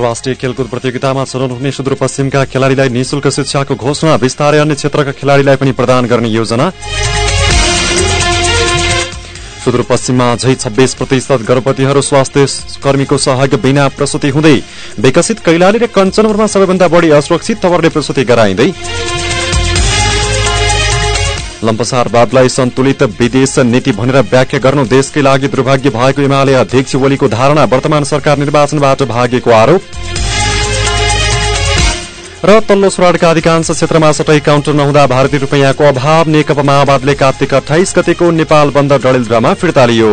राष्ट्रिय खेलकुद प्रतियोगितामा छनौट हुने सुदूरपश्चिमका खेलाड़ीलाई निशुल्क शिक्षाको घोषणा विस्तारै अन्य क्षेत्रका खेलाड़ीलाई पनि प्रदान गर्ने योजना। सुदूरपश्चिममा झै छब्बीस प्रतिशत गर्भवतीहरू स्वास्थ्य कर्मीको सहयोग बिना प्रसुति हुँदै विकसित कैलाली र कञ्चनपुरमा सबैभन्दा बढ़ी असुरक्षित तवरले प्रसुति गराइँदै लम्पसारवादलाई सन्तुलित विदेश नीति भनेर व्याख्या गर्नु देशकै लागि दुर्भाग्य भएको एमाले अध्यक्ष ओलीको धारणा वर्तमान सरकार निर्वाचनबाट भागेको आरोप। र तल्लो सुराडका अधिकांश क्षेत्रमा सटै काउन्टर नहुँदा भारतीय रूपियाँको अभाव नेकपा माओवादीले कार्तिक अठाइस गतिको नेपाल बन्द डडेलद्रामा फिर्ता लियो।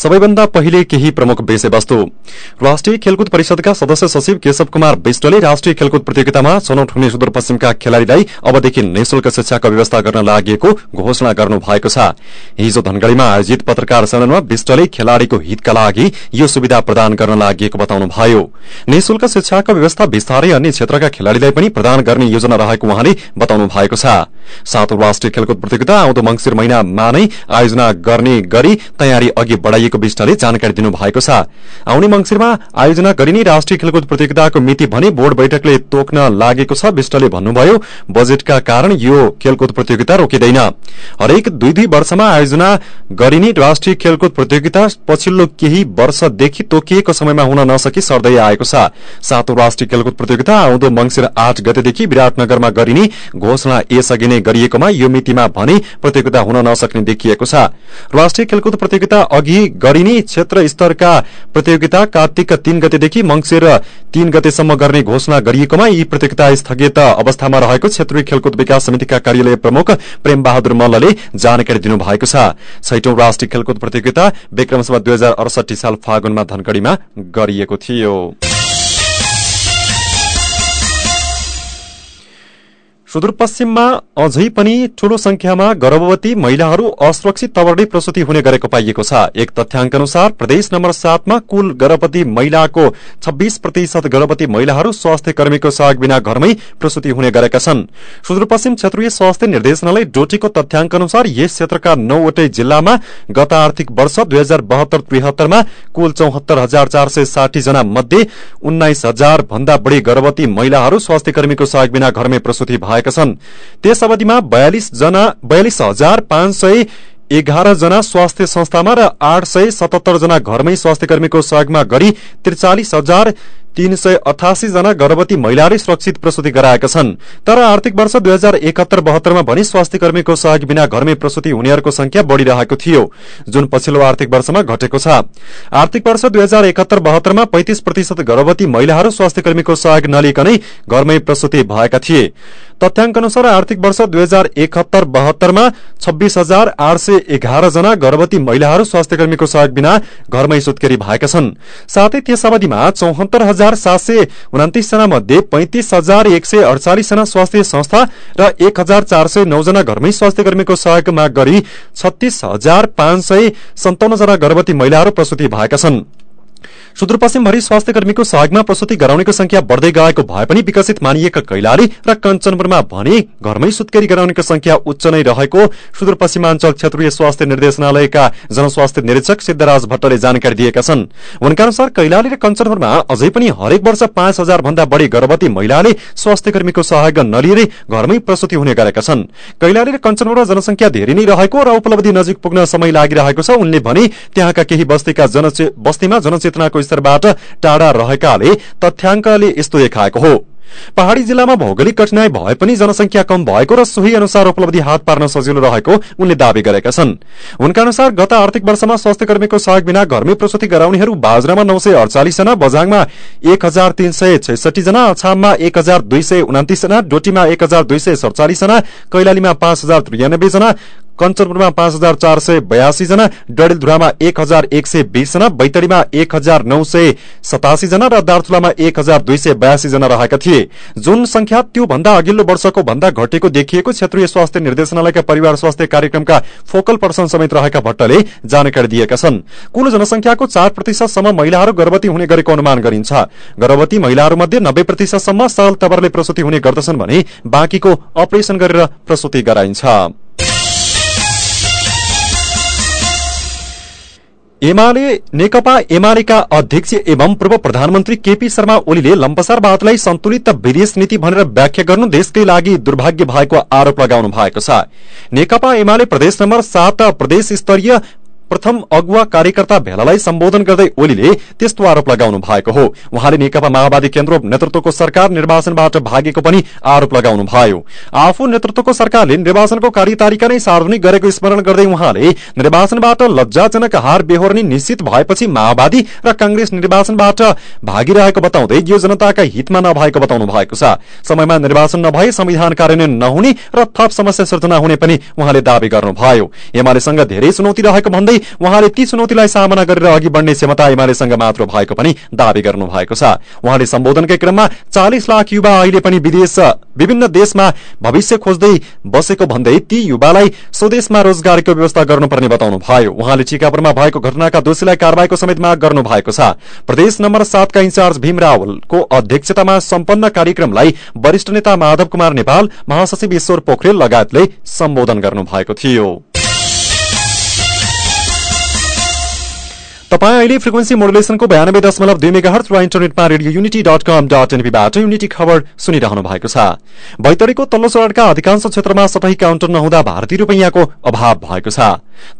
सबैभन्दा पहिले केही प्रमुख विषयवस्तु। राष्ट्रिय खेलकुद परिषदका सदस्य सचिव केशव कुमार विष्टले राष्ट्रिय खेलकुद प्रतियोगितामा छनौट हुने सुदूरपश्चिमका खेलाड़ीलाई अबदेखि निशुल्क शिक्षाको व्यवस्था गर्न लागि घोषणा गर्नु भएको छ। हिजो धनगढ़ीमा आयोजित पत्रकार सम्मेलनमा विष्टले खेलाड़ीको हितका लागि यो सुविधा प्रदान गर्न लागि बताउनुभयो। निशुल्क शिक्षाको व्यवस्था विस्तारै अन्य क्षेत्रका खेलाड़ीलाई पनि प्रदान गर्ने योजना रहेको उहाँले बताउनु भएको छ। सातौं राष्ट्रिय खेलकुद प्रतियोगिता आउँदो मंगिर महिनामा नै आयोजना गर्ने गरी तयारी अघि बढ़ाइएको विष्टले जानकारी दिनुभएको छ। आउने मंगिरमा आयोजना गरिने राष्ट्रिय खेलकुद प्रतियोगिताको मिति भने बोर्ड बैठकले तोक्न लागेको छ विष्टले भन्नुभयो बजेटका कारण यो खेलकुद प्रतियोगिता रोकिँदैन। हरेक दुई दुई वर्षमा आयोजना गरिने राष्ट्रिय खेलकुद प्रतियोगिता पछिल्लो केही वर्षदेखि तोकिएको समयमा हुन नसकी सर्दै आएको छ। सातौं राष्ट्रिय खेलकुद प्रतियोगिता आउँदो मंगिर आठ गतेदेखि विराटनगरमा गरिने घोषणा यसअघि नै गरिएकोमा यो मितिमा भने प्रतियोगिता हुन नसक्ने देखिएको छ। राष्ट्रिय खेलकुद प्रतियोगिता अघि गरिने क्षेत्र स्तरका प्रतियोगिता कार्तिक तीन गतेदेखि मंगिर तीन गतेसम्म गर्ने घोषणा गरिएकोमा यी प्रतियोगिता स्थगित अवस्थामा रहेको क्षेत्रीय खेलकुद विकास समितिका कार्यालय प्रमुख प्रेम बहादुर मल्लले जानकारी दिनुभएको छैटौं राष्ट्रिय खेलकुद प्रतियोगिता विक्रमसभा दुई हजार अडसठी साल फागुनमा धनगढ़ीमा गरिएको थियो। सुदूरपश्चिममा अझै पनि ठूलो संख्यामा गर्भवती महिलाहरू असुरक्षित तवरले प्रसूति हुने गरेको पाइएको छ। एक तथ्याङ्क अनुसार प्रदेश नम्बर सातमा कुल गर्भवती महिलाको छब्बीस प्रतिशत गर्भवती महिलाहरू स्वास्थ्य कर्मीको सहयोग बिना घरमै प्रसूति हुने गरेका छन्। सुदूरपश्चिम क्षेत्रीय स्वास्थ्य निर्देशनालय डोटीको तथ्याङ्क अनुसार यस क्षेत्रका नौवटै जिल्लामा गत आर्थिक वर्ष दुई हजार बहत्तर त्रिहत्तरमा कुल चौहत्तर हजार चार सय साठी जना मध्ये उन्नाइस हजार भन्दा बढ़ी गर्भवती महिलाहरू स्वास्थ्य कर्मीको सहयोग बिना घरमै प्रसूति भए भएका छन्। त्यस अवधिमा बयालिस हजार पाँच सय एघार जना स्वास्थ्य संस्थामा र आठ सय सतहत्तर जना घरमै स्वास्थ्य कर्मीको सहयोगमा गरी त्रिचालिस हजार तीन सय अठासी जना गर्भवती महिलाले सुरक्षित प्रसूति गराएका छन्। तर आर्थिक वर्ष दुई हजार एकहत्तर बहत्तरमा भने स्वास्थ्य कर्मीको सहयोग बिना घरमै प्रसूति हुनेहरूको संख्या बढ़िरहेको थियो। जुन पछिल्लो आर्थिक वर्षमा घटेको छ। आर्थिक वर्ष दुई हजार एकहत्तर बहत्तरमा पैंतिस प्रतिशत गर्भवती महिलाहरू स्वास्थ्य कर्मीको सहयोग नलिकनै घरमै प्रसूति भएका थिए। तथ्याङ्क अनुसार आर्थिक वर्ष दुई हजार एकहत्तर बहत्तरमा छब्बीस हजार आठ सय एघार जना गर्भवती महिलाहरू स्वास्थ्य कर्मीको सहयोग बिना घरमै सुत्केरी भएका छन्। साथै त्यस अवधिमा चौहत्तर हजार सात सय उन्तिस जना मध्ये पैंतिस हजार एक सय अडचालिस जना स्वास्थ्य संस्था र एक हजार चार सय नौ जना घरमै स्वास्थ्य कर्मीको सहयोगमा गरी छत्तीस हजार पाँच सय सन्ताउन्न जना गर्भवती महिलाहरू प्रसूति भएका छन्। सुदूरपश्चिमभरि स्वास्थ्य कर्मीको सहयोगमा प्रसूति गराउनेको संख्या बढ़दै गएको भए पनि विकसित मानिएका कैलाली र कञ्चनपुरमा भने घरमै सुत्केरी गराउनेको संख्या उच्च नै रहेको सुदूरपश्चिमाञ्चल क्षेत्रीय स्वास्थ्य निर्देशनालयका जनस्वास्थ्य निरीक्षक सिद्धराज भट्टले जानकारी दिएका छन्। उनका अनुसार कैलाली र कञ्चनपुरमा अझै पनि हरेक वर्ष पाँच हजार भन्दा बढ़ी गर्भवती महिलाले स्वास्थ्य कर्मीको सहयोग नलिएरै घरमै प्रसूति हुने गरेका छन्। कैलाली र कञ्चनपुरमा जनसंख्या धेरै नै रहेको र उपलब्धि नजिक पुग्न समय लागिरहेको छ। उनले भने त्यहाँका केही बस्तीका बस्तीमा जनचेतनाको स्तरबाट टाढा रहेकाले तथ्याङ्कले यस्तो देखाएको हो। पहाड़ी जिल्लामा भौगोलिक कठिनाई भए पनि जनसंख्या कम भएको र सोही अनुसार उपलब्धि हात पार्न सजिलो रहेको उनले दावी गरेका छन्। उनका अनुसार गत आर्थिक वर्षमा स्वास्थ्य कर्मीको सहयोग बिना घरमै प्रसूति गराउनेहरू बाजरामा नौ सय अडचालिस जना बझाङमा एक हजार तीन सय छैसठी जना अछाममा एक हजार दुई सय उन्तिस जना डोटीमा एक हजार दुई सय सड़चालिस जना कैलालीमा पाँच हजार त्रियानब्बे जना कञ्चनपुरमा पाँच हजार चार सय बयासी जना डडेलधुरामा एक हजार एक सय बीस जना बैतडीमा एक हजार नौ सय सतासी जना र दार्चुलामा एक हजार दुई सय बयासी जना रहेका थिए। जुन संख्या त्यो भन्दा अघिल्लो वर्षको भन्दा घटेको देखिएको क्षेत्रीय स्वास्थ्य निर्देशनालयका परिवार स्वास्थ्य कार्यक्रमका फोकल पर्सन समेत रहेका भट्टले जानकारी दिएका छन्। कुल जनसंख्याको चार प्रतिशतसम्म महिलाहरू गर्भवती हुने गरेको अनुमान गरिन्छ। गर्भवती महिलाहरूमध्ये नब्बे प्रतिशतसम्म सरल तवरले प्रसूति हुने गर्दछन् भने बाँकीको अपरेशन गरेर प्रसूति गराइन्छ। एमाले नेकपा एमालेका अध्यक्ष एवं पूर्व प्रधानमन्त्री केपी शर्मा ओलीले लम्पसारवादलाई सन्तुलित विदेश नीति भनेर व्याख्या गर्नु देशकै लागि दुर्भाग्य भएको आरोप लगाउनु भएको छ। नेकपा एमाले प्रदेश नम्बर सात प्रदेश स्तरीय प्रथम अगुवा कार्यकर्ता भेलालाई सम्बोधन गर्दै ओलीले त्यस्तो आरोप लगाउनु भएको हो। उहाँले नेकपा माओवादी केन्द्र नेतृत्वको सरकार निर्वाचनबाट भागेको पनि आरोप लगाउनु भयो। आफू नेतृत्वको सरकारले निर्वाचनको कार्यतालिका नै सार्वजनिक गरेको स्मरण गर्दै उहाँले निर्वाचनबाट लज्जाजनक हार बेहोर्ने निश्चित भएपछि माओवादी र कांग्रेस निर्वाचनबाट भागिरहेको बताउँदै यो जनताका हितमा नभएको बताउनु भएको छ। समयमा निर्वाचन नभए संविधान कार्यान्वयन नहुने र थप समस्या सृजना हुने पनि उहाँले दावी गर्नुभयो। एमालेसँग धेरै चुनौती रहेको भन्दै उहाँले ती चुनौतीलाई सामना गरेर अघि बढ्ने क्षमता एमालेसँग मात्र भएको पनि दावी गर्नु भएको छ। उहाँले सम्बोधनकै क्रममा चालिस लाख युवा अहिले पनि विदेश विभिन्न देशमा भविष्य खोज्दै बसेको भन्दै ती युवालाई स्वदेशमा रोजगारीको व्यवस्था गर्नुपर्ने बताउनु भयो उहाँले चिकापुरमा भएको घटनाका दोषीलाई कार्यवाहीको समेत माग गर्नु भएको छ। प्रदेश नम्बर सातका इन्चार्ज भीम रावलको अध्यक्षतामा सम्पन्न कार्यक्रमलाई वरिष्ठ नेता माधव कुमार नेपाल महासचिव ईश्वर पोखरेल लगायतले सम्बोधन गर्नु भएको थियो। तपाईँ अहिले फ्रिक्वेन्सी मोडुलेसनको बयानब्बे दशमलव दुई मेगा र इन्टरनेटमा radio unity dot com dot एनपीबाट unity खबर सुनिरहनु भएको छ। बैतडीको तल्लो सोराडका अधिकांश क्षेत्रमा सतही काउन्टर नहुँदा भारतीय रूपैयाँको अभाव भएको छ।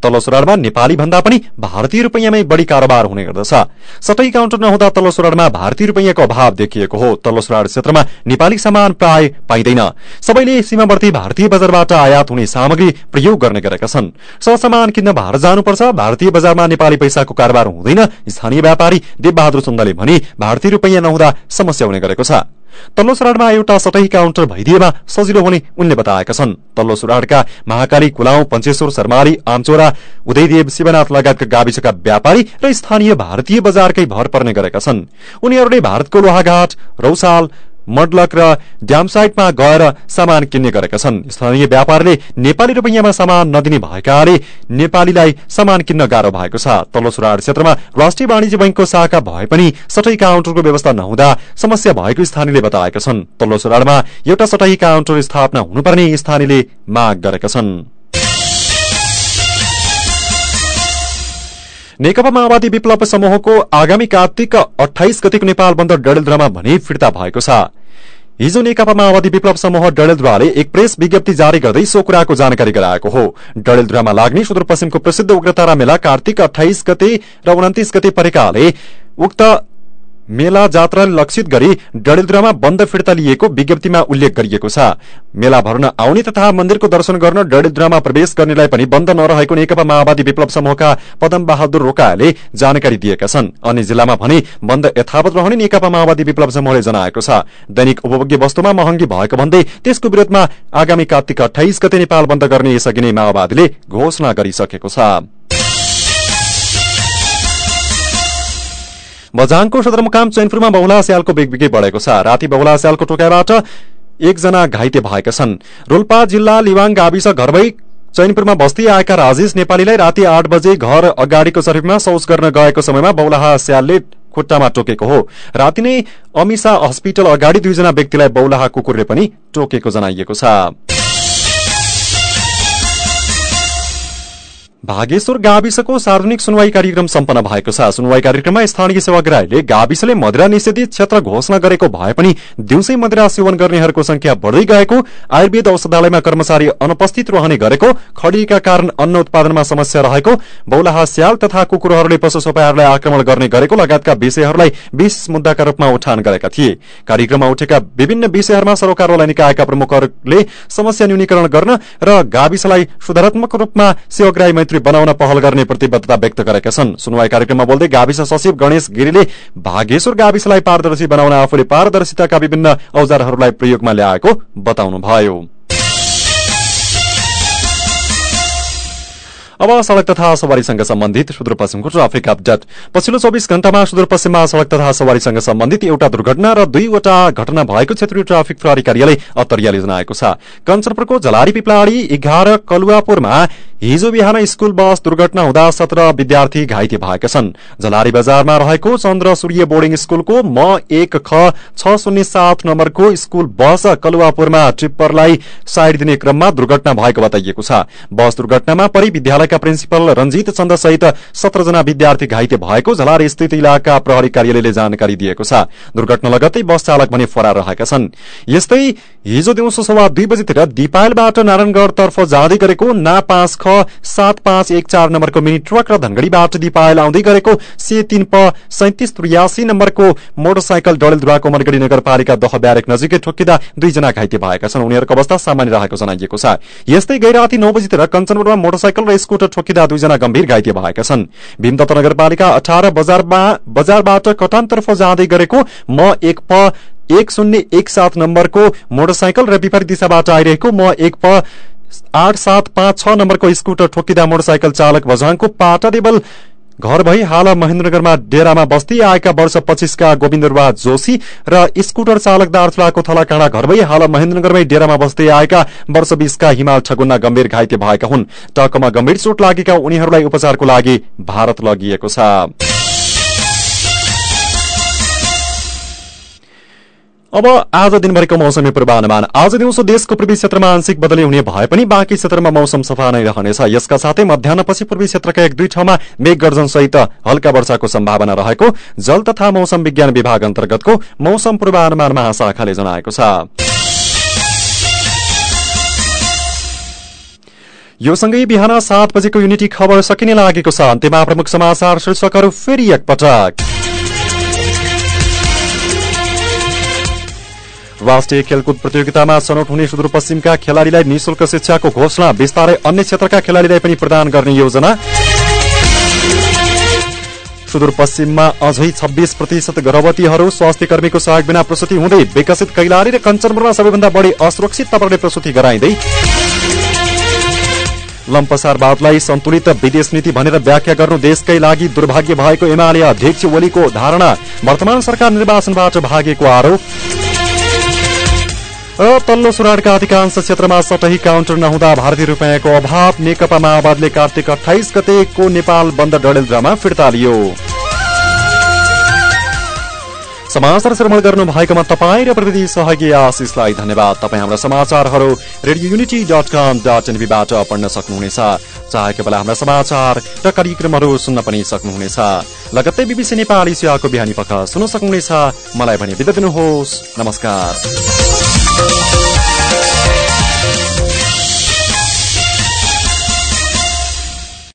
तल्लो सोराडमा नेपाली भन्दा पनि भारतीय रूपैयाँमै बढ़ी कारोबार हुने गर्दछ। सतही काउन्टर नहुँदा तल्लो सोराडमा भारतीय रूपैयाँको अभाव देखिएको हो। तल्लो सोराड क्षेत्रमा नेपाली सामान प्राय पाइँदैन। सबैले सीमावर्ती भारतीय बजारबाट आयात हुने सामग्री प्रयोग गर्ने गरेका छन्। सरसामान किन्न भारत जानुपर्छ। भारतीय बजारमा नेपाली पैसाको कारोबार हुँदैन। स्थानीय व्यापारी देवबहादुर चन्दले भने भारतीय रूपैयाँ नहुँदा समस्या हुने गरेको छ। तल्लो सुराडमा एउटा सतही काउन्टर भइदिएमा सजिलो हुने उनले बताएका छन्। तल्लो सुराडका महाकाली कुलाउ पञ्चेश्वर शर्माली आमचोरा उदयदेव शिवनाथ लगायतका गाविसका व्यापारी र स्थानीय भारतीय बजारकै भर पर्ने गरेका छन्। उनीहरूले भारतको लोहाघाट रौसाल मडलक र ड्यामसाइटमा गएर सामान किन्ने गरेका छन्। स्थानीय व्यापारीले नेपाली रूपैयाँमा सामान नदिने भएकाले नेपालीलाई सामान किन्न गाह्रो भएको छ। तल्लो सुराड क्षेत्रमा राष्ट्रिय वाणिज्य बैंकको शाखा भए पनि सटै काउन्टरको व्यवस्था नहुँदा समस्या भएको स्थानीयले बताएका छन्। तल्लो सुराडमा एउटा सटही काउन्टर स्थापना हुनुपर्ने स्थानीयले माग गरेका छन्। नेकपा माओवादी विप्लव समूहको आगामी कार्तिक अठाइस गतिको नेपाल बन्द डडेलधुरामा भने फिर्ता भएको छ। हिजो नेकपा माओवादी विप्लव समूह डडेलधुराले एक प्रेस विज्ञप्ति जारी गर्दै सो कुराको जानकारी गराएको हो। डडेलधुरामा लाग्ने सुदूरपश्चिमको प्रसिद्ध उग्रतारा मेला कार्तिक अठाइस गते र उन्तिस गते परेकाले उक्त मेला जात्राले लक्षित गरी डडेलधुरामा बन्द फिर्ता लिएको विज्ञप्तिमा उल्लेख गरिएको छ। मेला भर्न आउने तथा मन्दिरको दर्शन गर्न डडेलधुरामा प्रवेश गर्नेलाई पनि बन्द नरहेको नेकपा माओवादी विप्लव समूहका पदम बहादुर रोकाले जानकारी दिएका छन्। अन्य जिल्लामा भने बन्द यथावत रहने नेकपा माओवादी विप्लव समूहले जनाएको छ। दैनिक उपभोग्य वस्तुमा महँगी भएको भन्दै त्यसको विरोधमा आगामी कार्तिक अठाइस गते नेपाल बन्द गर्ने यसअघि नै माओवादीले घोषणा गरिसकेको छ। बझाङको सदरमुकाम चैनपुरमा बहुला स्यालको बेगबिगे बढ़ेको छ। राति बहुला स्यालको टोकाइबाट एकजना घाइते भएका छन्। रोल्पा जिल्ला लिवाङ गाविस घरबै चैनपुरमा बस्ती आएका राजेश नेपालीलाई राति आठ बजे घर अगाडिको चरिफमा शौच गर्न गएको समयमा बौलाहा स्यालले खुट्टामा टोकेको हो। राति नै अमिसा हस्पिटल अगाडि दुईजना व्यक्तिलाई बौलाहा कुकुरले पनि टोकेको जनाइएको छ। भागेश्वर गाविसको सार्वजनिक सुनवाई कार्यक्रम सम्पन्न भएको छ। सुनवाई कार्यक्रममा स्थानीय सेवाग्राहीले गाविसले मदिरा निषेधित क्षेत्र घोषणा गरेको भए पनि दिउँसै मदिरा सेवन गर्नेहरूको संख्या बढ़दै गएको आयुर्वेद औषधालयमा कर्मचारी अनुपस्थित रहने गरेको खडिका कारण अन्न उत्पादनमा समस्या रहेको बौलाहा स्याल तथा कुकुरहरूले पशु सपायहरूलाई आक्रमण गर्ने गरेको लगायतका विषयहरूलाई विशेष मुद्दाका रूपमा उठान गरेका थिए। कार्यक्रममा उठेका विभिन्न विषयहरूमा सरोकारवाला निकायका प्रमुखहरूले समस्या न्यूनीकरण गर्न र गाविसलाई सुधारात्मक रूपमा सेवाग्राही मैत्री बनाउन पहल गर्ने प्रतिबद्धता व्यक्त गरेका छन्। सुनवाई कार्यक्रममा बोल्दै गाविस सचिव गणेश गिरीले भागेश्वर गाविसलाई पारदर्शी बनाउन आफूले पारदर्शिताका विभिन्न औजारहरूलाई प्रयोगमा ल्याएको बताउनुभयो। अब सड़क तथा सवारीसँग सम्बन्धित सुदूरपश्चिमको ट्राफिक अपडेट। पछिल्लो चौबिस घण्टामा सुदूरपश्चिममा सड़क तथा सवारीसँग सम्बन्धित एउटा दुर्घटना र दुईवटा घटना भएको क्षेत्रीय ट्राफिक प्रहरी कार्यालय अत्तरियाले जनाएको छ। कञ्चनपुरको झलारी पिपलाडी एघार कलुवापुरमा हिजो बिहान स्कूल बस दुर्घटना हुँदा सत्र विद्यार्थी घाइते भएका छन्। झलारी बजारमा रहेको चन्द्र सूर्य बोर्डिङ स्कूलको म एक ख छ शून्य सात नम्बरको स्कूल बस कलुवापुरमा ट्रिप्परलाई साइड दिने क्रममा दुर्घटना भएको बताइएको छ। बस दुर्घटनामा परि विद्यालयका प्रिन्सिपल रंजित चन्द सहित सत्रजना विद्यार्थी घाइते भएको झलार स्थित इलाका प्रहरी कार्यालयले जानकारी दिएको छ। दुर्घटना लगत्तै बस चालक भने फरार रहेका छन्। यस्तै हिजो दिउँसो सवा दुई बजीतिर दिपायलबाट नारायणगढ़तर्फ जाँदै गरेको ना पाँच ख सात पाँच एक चार नम्बरको मिनी ट्रक र धनगढ़ीबाट दिपायल आउँदै गरेको से तीन प सैतिस त्रियासी नम्बरको मोटरसाइकल डडेलधुवाको मनगढ़ी नगरपालिका दह ब्यारेक नजिकै ठोकिँदा दुईजना घाइते भएका छन्। उनीहरूको अवस्था सामान्य रहेको जनाइएको छ। यस्तै गैराती नौ बजीतिर कञ्चनपुरमा मोटरसाइकल र स्कुटर ठोकिँदा दुईजना गम्भीर घाइते भएका छन्। भीमदत्त नगरपालिका अठार बजारबाट कटानतर्फ जाँदै गरेको म एक प एक शून्य एक सात नम्बरको मोटरसाइकल र विपरीत दिशाबाट आइरहेको म एक प आठ सात पाँच छ नम्बरको स्कुटर ठोकिँदा मोटरसाइकल चालक भजाङको पाटा देवल घर भई हाल महेन्द्रनगरमा डेरामा बस्दै आएका वर्ष पच्चीसका गोविन्दरबा जोशी र स्कुटर चालक दार्चुलाको थलाकाँडा घर भई हाल महेन्द्रनगरमै डेरामा बस्दै आएका वर्ष बीसका हिमाल ठगुन्ना गम्भीर घाइते भएका हुन्। टकमा गम्भीर चोट लागेका उनीहरूलाई उपचारको लागि भारत लगिएको छ। अब आज दिनभरिको मौसमी पूर्वानुमान। आज दिउँसो देशको पूर्वी क्षेत्रमा आंशिक बदली हुने भए पनि बाँकी क्षेत्रमा मौसम सफा नै रहनेछ। यसका साथै मध्याहपछि पूर्वी क्षेत्रका एक दुई ठाउँमा मेघ गर्जन सहित हल्का वर्षाको सम्भावना रहेको जल तथा मौसम विज्ञान विभाग अन्तर्गतको मौसम पूर्वानुमान महाशाखाले जनाएको छ। यो सँगै बिहान सात बजेको युनिटी खबर सकिने लागेको छ। अन्त्यमा प्रमुख समाचार शीर्षकहरू फेरि एकपटक। राष्ट्रिय खेलकुद प्रतियोगितामा छनौट हुने सुदूरपश्चिमका खेलाड़ीलाई निशुल्क शिक्षाको घोषणा विस्तारै अन्य क्षेत्रका खेलाड़ीलाई पनि प्रदान गर्ने योजना। सुदूरपश्चिममा अझै छब्बीस प्रतिशत गर्भवतीहरू स्वास्थ्य कर्मीको सहयोग बिना प्रसुति हुँदै विकसित कैलाली र कञ्चनपुरमा सबैभन्दा बढी असुरक्षित तवरले प्रसुति गराइँदै। लम्पसारवादलाई सन्तुलित विदेश नीति भनेर व्याख्या गर्नु देशकै लागि दुर्भाग्य भएको एमाले अध्यक्ष ओलीको धारणा। वर्तमान सरकार निर्वाचनबाट भागेको आरोप। तल्लो सुराडका अधिकांश क्षेत्रमा सटही काउन्टर नहुँदा भारतीय रुपियाँको अभाव नेकपा माओवादीले कार्तिक अठाइस गतेको नेपाल बन्द डडेलद्रामा फिर्ता लियो। समाचार श्रवण गर्नु भएकोमा तपाईँ र प्रविधि सहयोगी आशिषलाई धन्यवाद। तपाईँ हाम्रा समाचारहरू radio unity dot com dot एनबीबाट पढ्न सक्नुहुनेछ। चाहेको बेला हाम्रा समाचार र कार्यक्रमहरू सुन्न पनि सक्नुहुनेछ। लगत्तै बिबिसी नेपाली सेवाको बिहानी पख सुन्न सक्नुहुनेछ। मलाई भने बिदा दिनुहोस्। नमस्कार। Thank you.